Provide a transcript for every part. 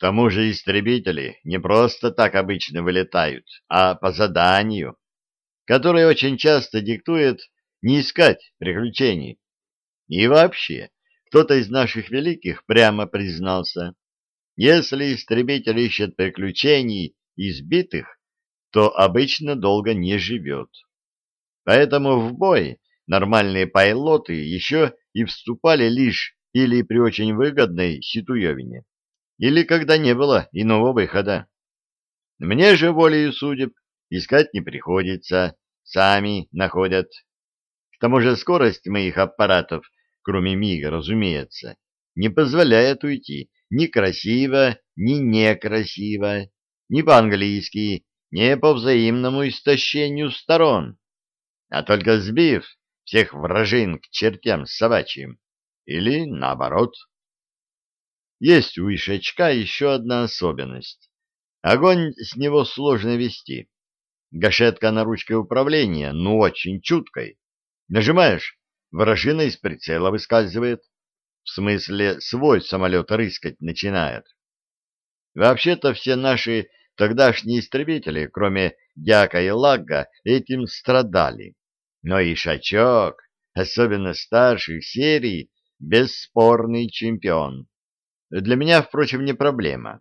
тому же истребители не просто так обычно вылетают, а по заданию, которое очень часто диктует не искать приключений. И вообще, кто-то из наших великих прямо признался, если истребитель ищет приключений избитых, то обычно долго не живет. Поэтому в бой нормальные пайлоты еще и вступали лишь или при очень выгодной ситуевине, или когда не было иного выхода. Мне же волею судеб искать не приходится, сами находят. К тому же скорость моих аппаратов, кроме мига, разумеется, не позволяет уйти ни красиво, ни некрасиво, ни по-английски, ни по взаимному истощению сторон, а только сбив всех вражин к чертям собачьим, или наоборот. Есть у ишачка еще одна особенность. Огонь с него сложно вести. Гашетка на ручке управления, ну, очень чуткой. Нажимаешь, вражина из прицела выскальзывает. В смысле, свой самолет рыскать начинает. Вообще-то все наши тогдашние истребители, кроме Дяка и Лагга, этим страдали. Но и Шачок, особенно старших серий, бесспорный чемпион. Для меня, впрочем, не проблема.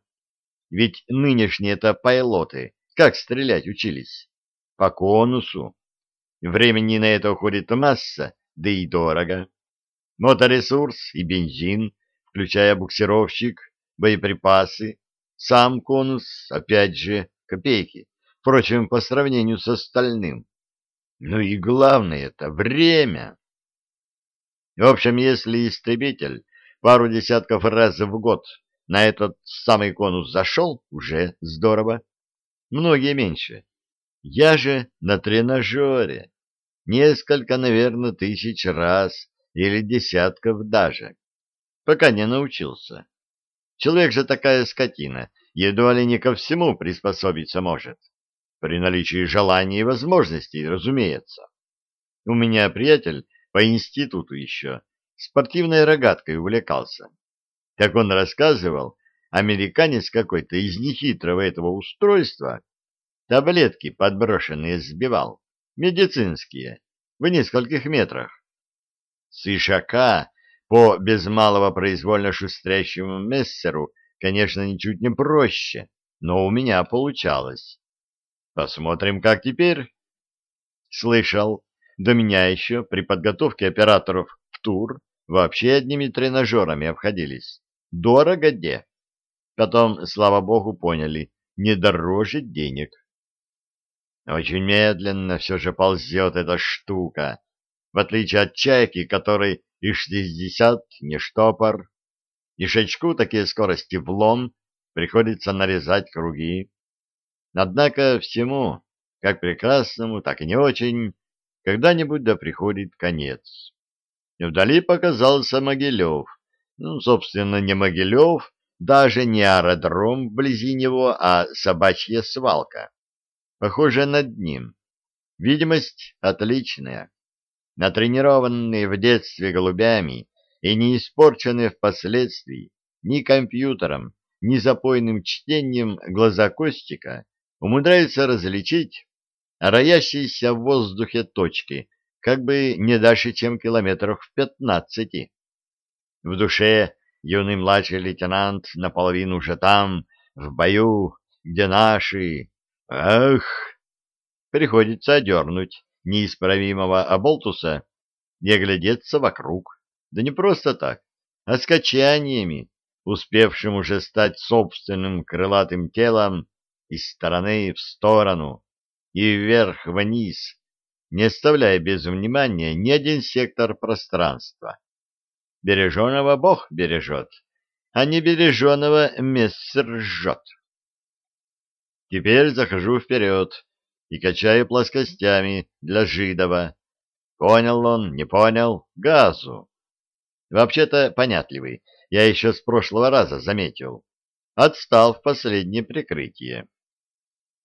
Ведь нынешние-то пайлоты как стрелять учились? По конусу. Времени на это уходит масса, да и дорого. Моторесурс и бензин, включая буксировщик, боеприпасы, сам конус, опять же, копейки. Впрочем, по сравнению с остальным. Ну и главное это время. В общем, если истребитель пару десятков раз в год на этот самый конус зашел, уже здорово. Многие меньше. Я же на тренажере. Несколько, наверное, тысяч раз или десятков даже. Пока не научился. Человек же такая скотина, едва ли не ко всему приспособиться может. При наличии желания и возможностей, разумеется. У меня приятель по институту еще спортивной рогаткой увлекался. Как он рассказывал, американец какой-то из нехитрого этого устройства таблетки подброшенные сбивал, медицинские, в нескольких метрах. С ишака по без малого произвольно шустрящему мессеру, конечно, ничуть не проще, но у меня получалось. Посмотрим, как теперь. Слышал, до меня еще при подготовке операторов в тур вообще одними тренажерами обходились. Дорого где. Потом, слава богу, поняли, не дороже денег. Очень медленно все же ползет эта штука, в отличие от чайки, которой и шестьдесят не штопор. И шачку такие скорости влом приходится нарезать круги. Однако всему, как прекрасному, так и не очень, когда-нибудь да приходит конец. Вдали показался Могилев. Ну, собственно, не Могилев, даже не аэродром вблизи него, а собачья свалка. Похоже над ним. Видимость отличная. Натренированные в детстве голубями и не испорченные впоследствии ни компьютером, ни запойным чтением глаза Костика умудряются различить роящиеся в воздухе точки, как бы не дальше, чем километров в пятнадцати. В душе юный младший лейтенант наполовину уже там, в бою, где наши... Ах! Приходится одернуть неисправимого оболтуса и оглядеться вокруг. Да не просто так, а с качаниями, успевшим уже стать собственным крылатым телом из стороны в сторону и вверх-вниз, не оставляя без внимания ни один сектор пространства. Береженого Бог бережет, а не береженого мессер жжет. Теперь захожу вперед и качаю плоскостями для Жидова. Понял он, не понял, газу. Вообще-то понятливый, я еще с прошлого раза заметил. Отстал в последнее прикрытие.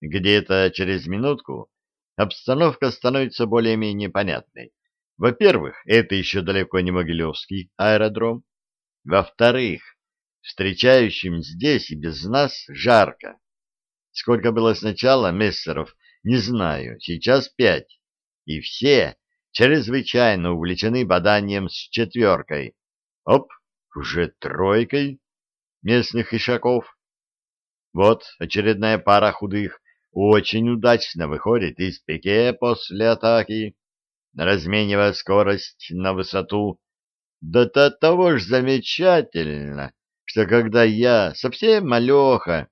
Где-то через минутку обстановка становится более-менее понятной. Во-первых, это еще далеко не Могилевский аэродром. Во-вторых, встречающим здесь и без нас жарко. Сколько было сначала мессеров, не знаю, сейчас пять. И все чрезвычайно увлечены боданием с четверкой. Оп, уже тройкой местных ишаков. Вот очередная пара худых очень удачно выходит из пике после атаки, разменивая скорость на высоту. Да то того ж замечательно, что когда я, совсем малеха,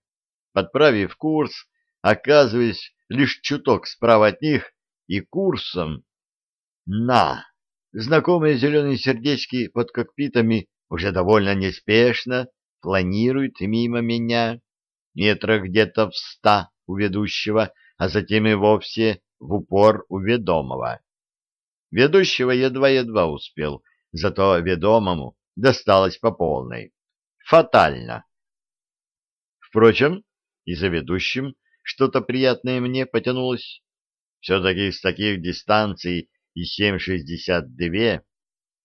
подправив курс, оказываюсь лишь чуток справа от них и курсом на! Знакомые зеленые сердечки под кокпитами уже довольно неспешно планируют мимо меня, метрах где-то в ста у ведущего, а затем и вовсе в упор у ведомого. Ведущего едва-едва успел, зато ведомому досталось по полной. Фатально. Впрочем, и за ведущим что-то приятное мне потянулось. Все-таки с таких дистанций и 7,62,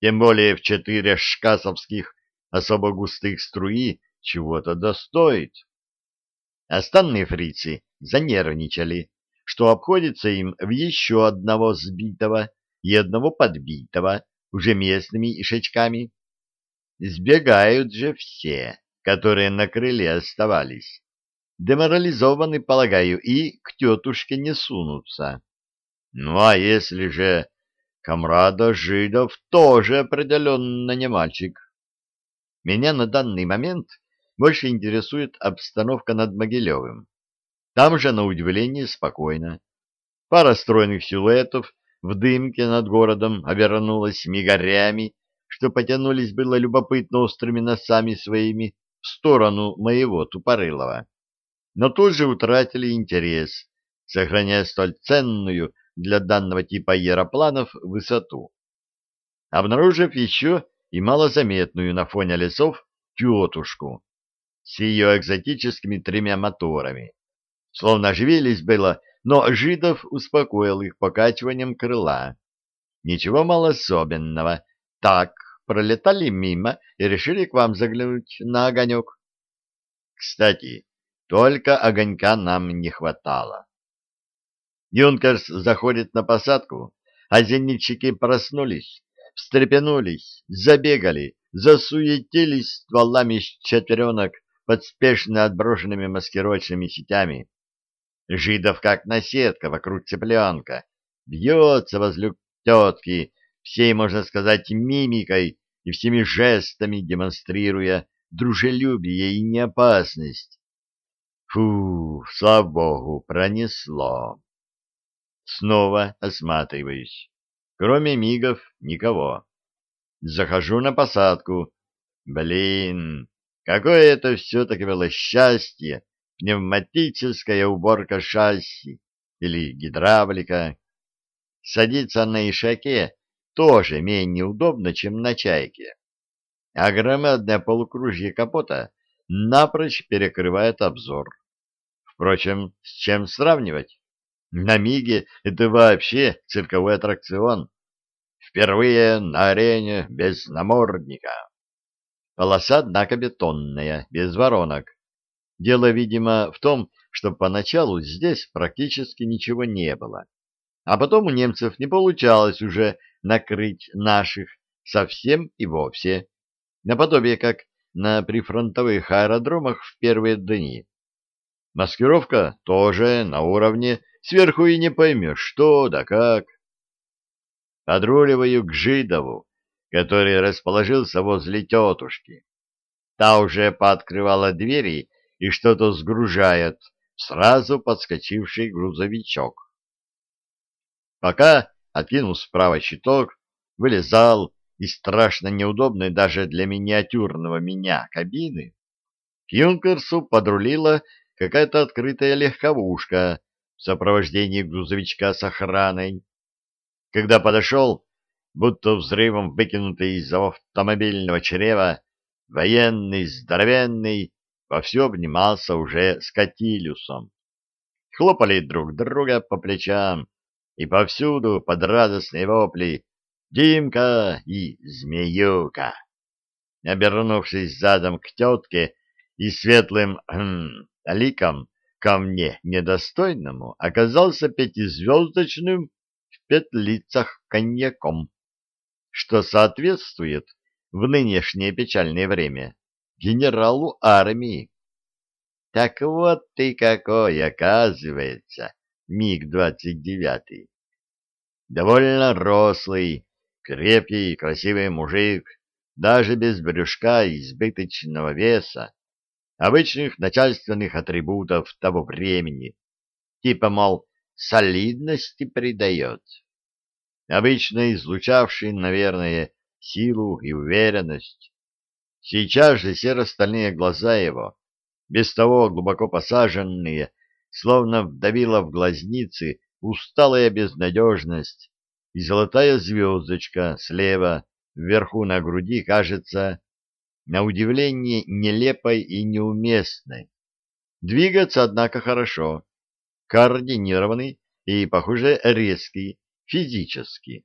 тем более в четыре шкасовских особо густых струи, чего-то достоит. Остальные фрицы занервничали, что обходится им в еще одного сбитого и одного подбитого уже местными ишачками. Сбегают же все, которые на крыле оставались. Деморализованы, полагаю, и к тетушке не сунутся. Ну а если же комрада жидов тоже определенно не мальчик. Меня на данный момент больше интересует обстановка над Могилевым. Там же, на удивление, спокойно. Пара стройных силуэтов в дымке над городом обернулась мигарями, что потянулись было любопытно острыми носами своими в сторону моего тупорылого, но тут же утратили интерес, сохраняя столь ценную для данного типа аэропланов высоту. Обнаружив еще и малозаметную на фоне лесов тетушку с ее экзотическими тремя моторами. Словно оживились было, но Жидов успокоил их покачиванием крыла. Ничего мало особенного. Так, пролетали мимо и решили к вам заглянуть на огонек. Кстати, только огонька нам не хватало. Юнкерс заходит на посадку, а зенитчики проснулись, встрепенулись, забегали, засуетились стволами четверенок под спешно отброшенными маскировочными сетями. Жидов, как наседка вокруг цыпленка, бьется возле тетки, всей, можно сказать, мимикой и всеми жестами демонстрируя дружелюбие и неопасность. Фу, слава богу, пронесло. Снова осматриваюсь. Кроме мигов никого. Захожу на посадку. Блин, какое это все-таки было счастье, пневматическая уборка шасси или гидравлика. Садиться на ишаке тоже менее удобно, чем на чайке. А громадное полукружье капота напрочь перекрывает обзор. Впрочем, с чем сравнивать? На Миге это вообще цирковой аттракцион. Впервые на арене без намордника. Полоса, однако, бетонная, без воронок. Дело, видимо, в том, что поначалу здесь практически ничего не было. А потом у немцев не получалось уже накрыть наших совсем и вовсе, наподобие как на прифронтовых аэродромах в первые дни. Маскировка тоже на уровне Сверху и не поймешь, что да как. Подруливаю к Жидову, который расположился возле тетушки. Та уже пооткрывала двери и что-то сгружает сразу подскочивший грузовичок. Пока, откинул справа щиток, вылезал из страшно неудобной даже для миниатюрного меня кабины, к Юнкерсу подрулила какая-то открытая легковушка в сопровождении грузовичка с охраной. Когда подошел, будто взрывом выкинутый из автомобильного чрева, военный, здоровенный, вовсю обнимался уже с Катилюсом. Хлопали друг друга по плечам, и повсюду под радостные вопли «Димка» и «Змеюка». обернувшись задом к тетке и светлым хм, ликом ко мне недостойному, оказался пятизвездочным в петлицах коньяком, что соответствует в нынешнее печальное время генералу армии. Так вот ты какой, оказывается, МиГ-29. Довольно рослый, крепкий, красивый мужик, даже без брюшка избыточного веса, обычных начальственных атрибутов того времени, типа, мол, солидности придает. Обычно излучавший, наверное, силу и уверенность. Сейчас же серо-стальные глаза его, без того глубоко посаженные, словно вдавила в глазницы усталая безнадежность, и золотая звездочка слева вверху на груди кажется на удивление нелепой и неуместной. Двигаться, однако, хорошо, координированный и, похоже, резкий, физически.